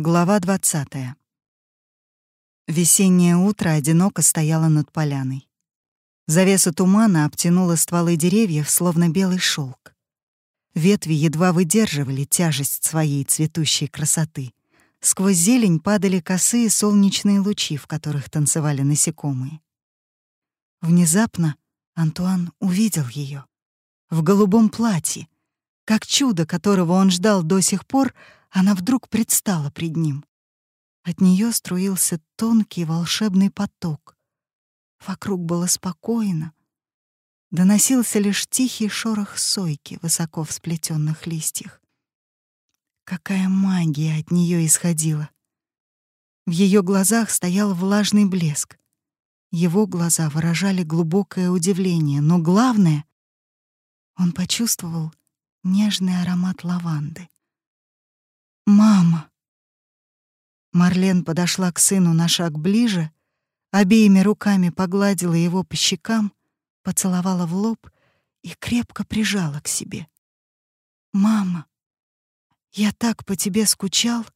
Глава 20. Весеннее утро одиноко стояло над поляной. Завеса тумана обтянула стволы деревьев, словно белый шелк. Ветви едва выдерживали тяжесть своей цветущей красоты. Сквозь зелень падали косые солнечные лучи, в которых танцевали насекомые. Внезапно Антуан увидел ее в голубом платье, как чудо, которого он ждал до сих пор, она вдруг предстала пред ним. От нее струился тонкий волшебный поток. Вокруг было спокойно. Доносился лишь тихий шорох сойки высоко в сплетенных листьях. Какая магия от нее исходила! В ее глазах стоял влажный блеск. Его глаза выражали глубокое удивление, но главное — он почувствовал нежный аромат лаванды. «Мама!» Марлен подошла к сыну на шаг ближе, обеими руками погладила его по щекам, поцеловала в лоб и крепко прижала к себе. «Мама, я так по тебе скучал.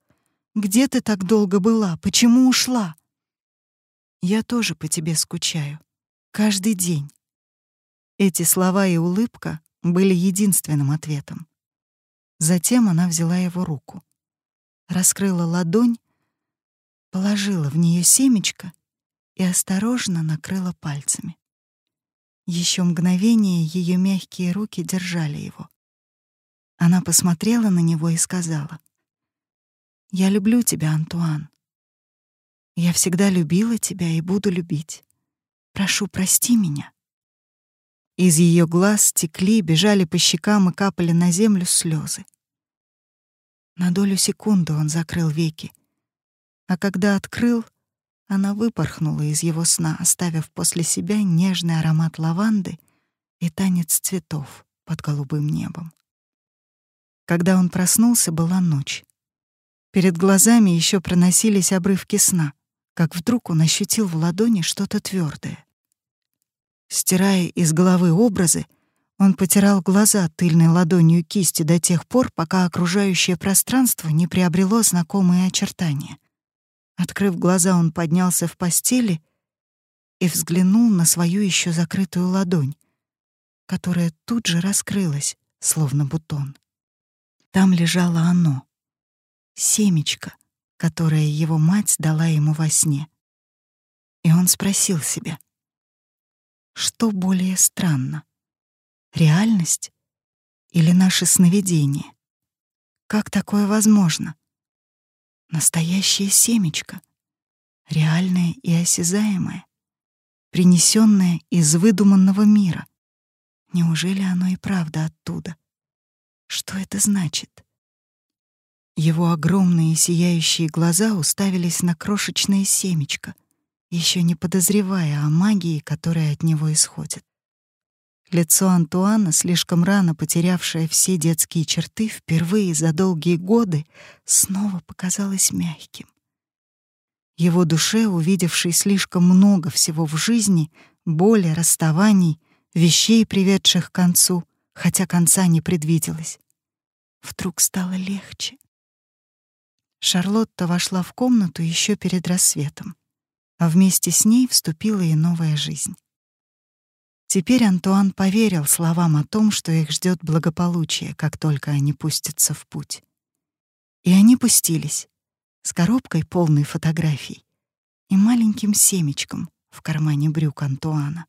Где ты так долго была? Почему ушла?» «Я тоже по тебе скучаю. Каждый день». Эти слова и улыбка были единственным ответом. Затем она взяла его руку раскрыла ладонь, положила в нее семечко и осторожно накрыла пальцами. Еще мгновение ее мягкие руки держали его. Она посмотрела на него и сказала: "Я люблю тебя, Антуан. Я всегда любила тебя и буду любить. Прошу, прости меня". Из ее глаз текли, бежали по щекам и капали на землю слезы. На долю секунды он закрыл веки, а когда открыл, она выпорхнула из его сна, оставив после себя нежный аромат лаванды и танец цветов под голубым небом. Когда он проснулся, была ночь. Перед глазами еще проносились обрывки сна, как вдруг он ощутил в ладони что-то твердое. Стирая из головы образы, он потирал глаза тыльной ладонью кисти до тех пор, пока окружающее пространство не приобрело знакомые очертания. Открыв глаза, он поднялся в постели и взглянул на свою еще закрытую ладонь, которая тут же раскрылась, словно бутон. Там лежало оно — семечко, которое его мать дала ему во сне. И он спросил себя, что более странно — Реальность или наше сновидение? Как такое возможно? Настоящее семечко, реальное и осязаемое, принесенное из выдуманного мира. Неужели оно и правда оттуда? Что это значит? Его огромные сияющие глаза уставились на крошечное семечко, еще не подозревая о магии, которая от него исходит. Лицо Антуана, слишком рано потерявшее все детские черты, впервые за долгие годы снова показалось мягким. Его душе, увидевшей слишком много всего в жизни, боли, расставаний, вещей, приведших к концу, хотя конца не предвиделось, вдруг стало легче. Шарлотта вошла в комнату еще перед рассветом, а вместе с ней вступила и новая жизнь. Теперь Антуан поверил словам о том, что их ждет благополучие, как только они пустятся в путь. И они пустились с коробкой полной фотографий и маленьким семечком в кармане брюк Антуана.